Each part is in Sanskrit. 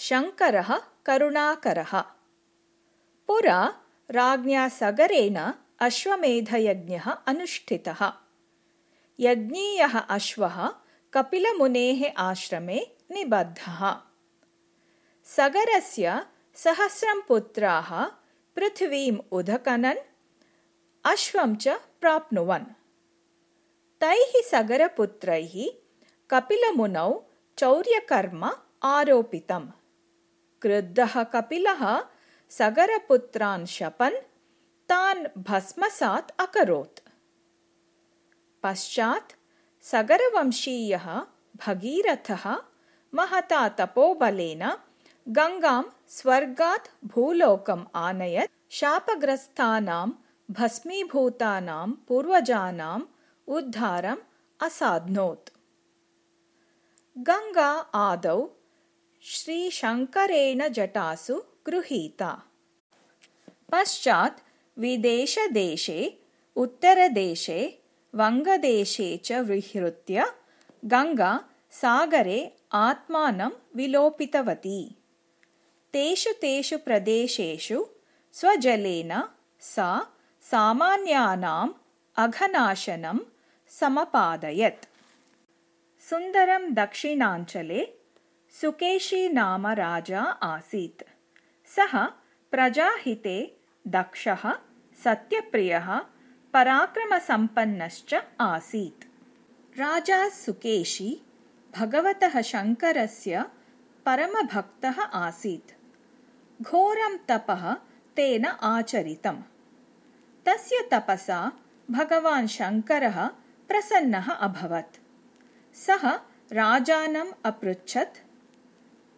शङ्करः करुणाकरः। पुरा राज्ञा सगरेण अश्वमेधयज्ञः अनुष्ठितः। यज्ञीयः अश्वः कपिलमुनेः आश्रमे निबद्धः। सगरस्य सहस्रं पुत्राः पृथिवीम् उदकनन् अश्वं च प्राप्नुवन्। तैः सगरपुत्रैः कपिलमुनौ चौर्यकर्म आरोपितम् क्रुद्धः कपिलः सगरपुत्रान् शपन् तान् भस्मसात् अकरोत्। पश्चात् सगरवंशीयः भगीरथः महता तपोबलेन गङ्गां स्वर्गात् भूलोकम् आनयत् शापग्रस्तानां भस्मीभूतानां पूर्वजानाम् उद्धारम् असाध्नोत्। गङ्गा आदौ श्रीशङ्करेण जटासु गृहीता। पश्चात् विदेशदेशे उत्तरदेशे वङ्गदेशे च विहृत्य गङ्गा सागरे आत्मानं विलोपितवती। तेषु तेषु प्रदेशेषु स्वजलेन सा सामान्यानाम् अघनाशनं समपादयत्। सुन्दरं दक्षिणाञ्चले सुकेशी नाम राजा आसीत्। सः प्रजाहिते दक्षः सत्यप्रियः पराक्रमसम्पन्नश्च आसीत्। राजा सुकेशी भगवतः शङ्करस्य परमभक्तः आसीत्। घोरं तपः तेन आचरितम्। तस्य तपसा भगवान् शङ्करः प्रसन्नः अभवत्। सः राजानम् अपृच्छत्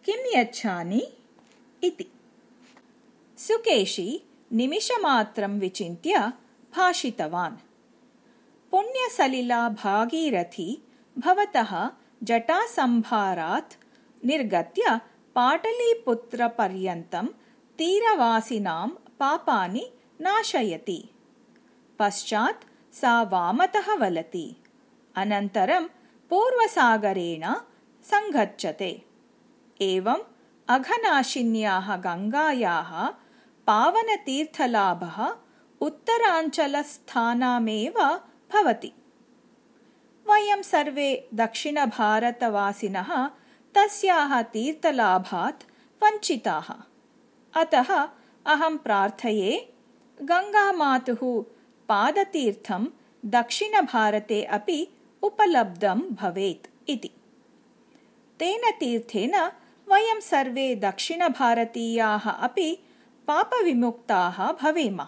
किं यच्छानि इति। सुकेशी निमिषमात्रं विचिन्त्य भाषितवान्। पुण्यसलिला भागीरथी भवतः जटासम्भारात् निर्गत्य पाटलीपुत्रपर्यन्तं तीरवासिनां पापानि नाशयति। पश्चात् सा वामतः वलति। अनन्तरं पूर्वसागरेण सङ्गच्छते एवम् अघनाशिन्याः गङ्गायाः पावनतीर्थलाभः उत्तराञ्चलस्थानामेव भवति। वयं सर्वे दक्षिणभारतवासिनः तस्याः तीर्थलाभात् वञ्चिताः। अतः अहं प्रार्थये गङ्गामातुः पादतीर्थं दक्षिणभारते अपि उपलब्धं भवेत् इति। तेन तीर्थेन वयं सर्वे दक्षिणभारतीयाः अपि पापविमुक्ताः भवेम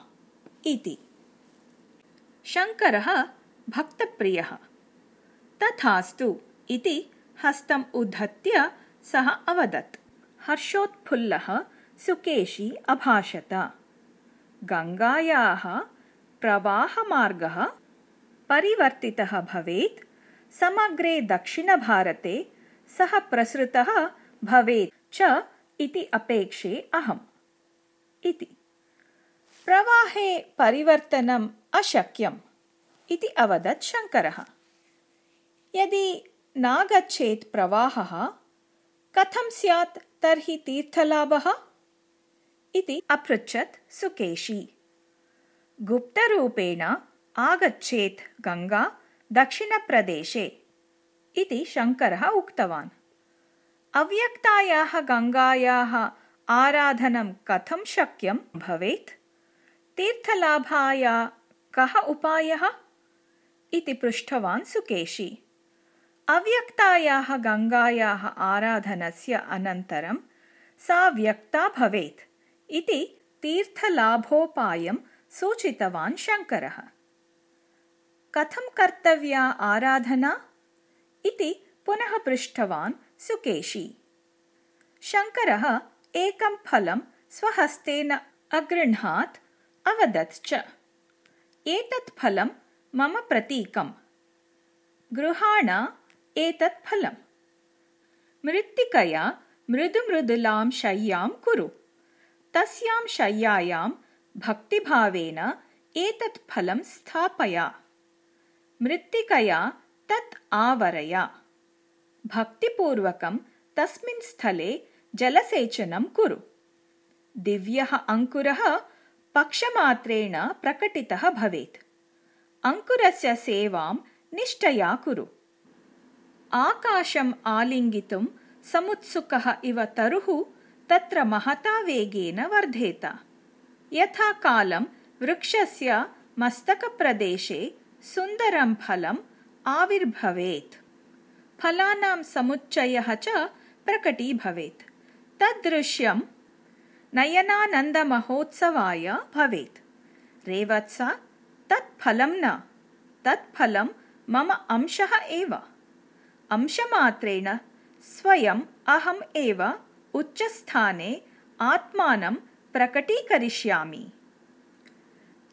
इति। शङ्करः भक्तप्रियः। तथास्तु इति हस्तम् उद्धत्य सः अवदत्। हर्षोत्फुल्लः सुकेशी अभाषत। गङ्गायाः प्रवाहमार्गः परिवर्तितः भवेत्। समग्रे दक्षिणभारते सः प्रसृतः भवेत् च इति अपेक्षे अहम्। इति। प्रवाहे परिवर्तनम् अशक्यम् इति अवदत् शङ्करः। यदि नागच्छेत् प्रवाहः कथं स्यात् तर्हि तीर्थलाभः? इति अपृच्छत् सुकेशी। गुप्तरूपेण आगच्छेत् गङ्गा दक्षिणप्रदेशे इति शङ्करः उक्तवान् अव्यक्तायाः गङ्गायाः आराधनं कथं शक्यं भवेत्? तीर्थलाभाय कः उपायः? इति पृष्टवान् सुकेशी। अव्यक्तायाः गङ्गायाः आराधनस्य अनन्तरं सा व्यक्ता भवेत् इति तीर्थलाभोपायं सूचितवान् शङ्करः। कथं कर्तव्या आराधना? इति पुनः पृष्टवान् सुकेशी। शङ्करः एकं फलं स्वहस्तेन अगृह्णात् अवदत् च। एतत् फलं मम प्रतीकम्। गृहाण एतत् फलम्। मृत्तिकया मृदुमृदुलां शय्यां कुरु। तस्यां शय्यायां भक्तिभावेन एतत् फलं स्थापय। मृत्तिकया तत् आवरय भक्तिपूर्वकं तस्मिन् स्थले जलसेचनं कुरु। दिव्यः अङ्कुरः पक्षमात्रेण प्रकटितः भवेत्। अङ्कुरस्य सेवां निष्ठया कुरु। आकाशम् आलिङ्गितुं समुत्सुकः इव तरुः तत्र महता वेगेन वर्धेत। यथा कालं वृक्षस्य मस्तकप्रदेशे सुन्दरं फलम् आविर्भवेत् फलानां समुच्चयः च प्रकटीभवेत्। तद्दृश्यं नयनानन्दमहोत्सवाय भवेत्। रेवत्स तत् फलं न। तत् फलं मम अंशः एव। अंशमात्रेण स्वयम् अहम् एव उच्चस्थाने आत्मानं प्रकटीकरिष्यामि।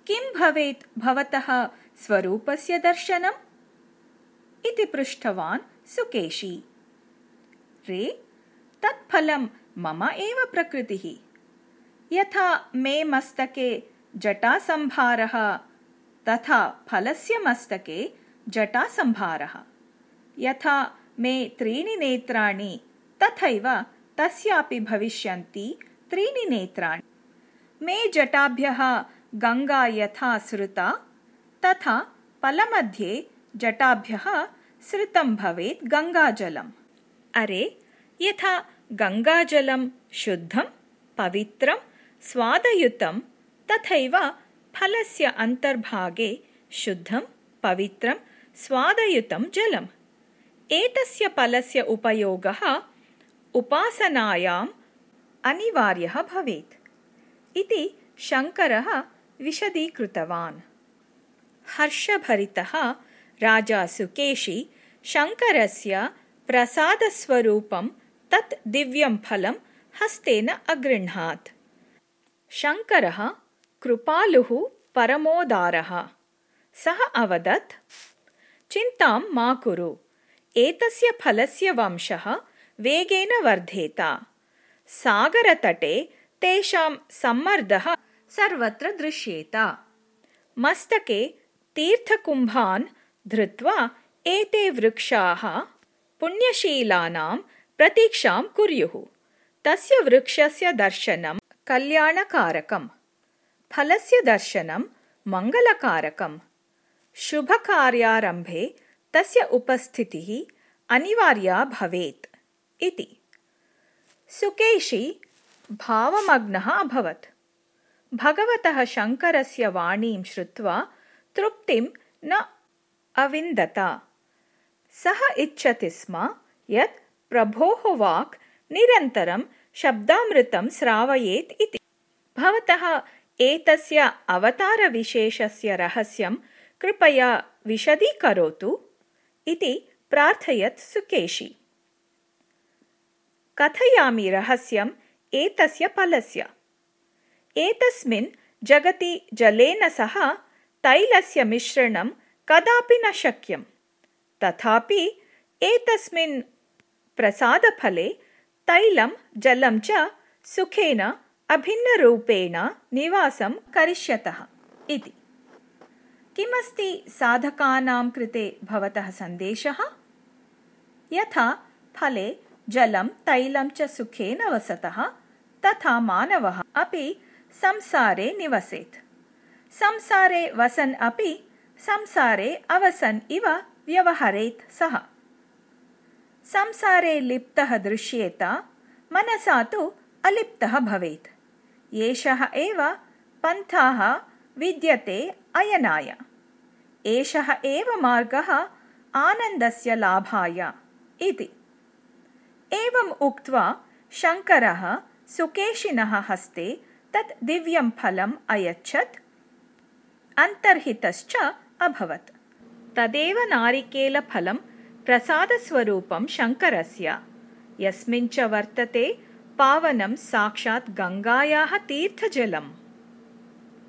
किं भवेत् भवतः स्वरूपस्य दर्शनम्? इति पृष्टवान् सुकेशी। रे तत् फलं मम एव प्रकृतिः। यथा मे मस्तके जटासंभारः तथा फलस्य मस्तके जटासंभारः। यथा मे त्रीणि नेत्राणि तथैव तस्यापि भविष्यन्ति त्रीणि नेत्राणि। मे जटाभ्यः गङ्गा यथा सृता तथा फलमध्ये जटाभ्यः सृतं भवेत् गङ्गाजलम्। अरे यथा गङ्गाजलं शुद्धं पवित्रं स्वादयुतं तथैव फलस्य अन्तर्भागे शुद्धं पवित्रं स्वादयुतं जलम्। एतस्य फलस्य उपयोगः उपासनायाम् अनिवार्यः भवेत्। इति शङ्करः विशदीकृतवान्। हर्षभरितः राजा सुकेशी शङ्करस्य प्रसादस्वरूपं तत् दिव्यं फलं हस्तेन अगृह्णात्। शङ्करः कृपालुः परमोदारः। सः अवदत् चिन्तां मा कुरु एतस्य फलस्य वंशः वेगेन वर्धेत। सागरतटे तेषां सम्मर्दः सर्वत्र दृश्येत। मस्तके तीर्थकुम्भान् धृत्वा एते वृक्षाः पुण्यशीलानां प्रतीक्षां कुर्युः। तस्य वृक्षस्य दर्शनं कल्याणकारकम् फलस्य दर्शनं मङ्गलकारकम्। शुभकार्यारम्भे तस्य उपस्थितिः अनिवार्या भवेत् इति। सुकेशी भावमग्नः अभवत्। भगवतः शङ्करस्य वाणीं श्रुत्वा तृप्तिं न अविन्दत। सः इच्छति स्म यत् प्रभोः वाक् निरन्तरं शब्दामृतं श्रावयेत् इति। भवतः एतस्य अवतारविशेषस्य रहस्यं कृपया विशदीकरोतु इति प्रार्थयत् सुकेशी। कथयामि रहस्यम् एतस्य फलस्य। एतस्मिन् जगति जलेन सह तैलस्य मिश्रणं कदापि न शक्यम्। तथापि एतस्मिन् प्रसादफले तैलं जलं च सुखेन अभिन्नरूपेण निवासं करिष्यतः इति। किमस्ति साधकानां कृते भवतः सन्देशः? यथा फले जलं तैलं च सुखेन वसतः तथा मानवः अपि संसारे निवसेत्। संसारे वसन् अपि संसारे अवसन् इव व्यवहरेत् सः संसारे लिप्तः दृश्येत मनसा तु अलिप्तः भवेत् एषः एव पन्थाः विद्यते अयनाय एषः एव मार्गः आनन्दस्य लाभाय इति एवम् उक्त्वा शङ्करः सुकेशिनः हस्ते तत् दिव्यं फलम् अयच्छत् अन्तर्हितश्च अभवत्। तदेव नारिकेलफलं प्रसादस्वरूपं शङ्करस्य। यस्मिन् च वर्तते पावनं साक्षात् गङ्गायाः तीर्थजलम्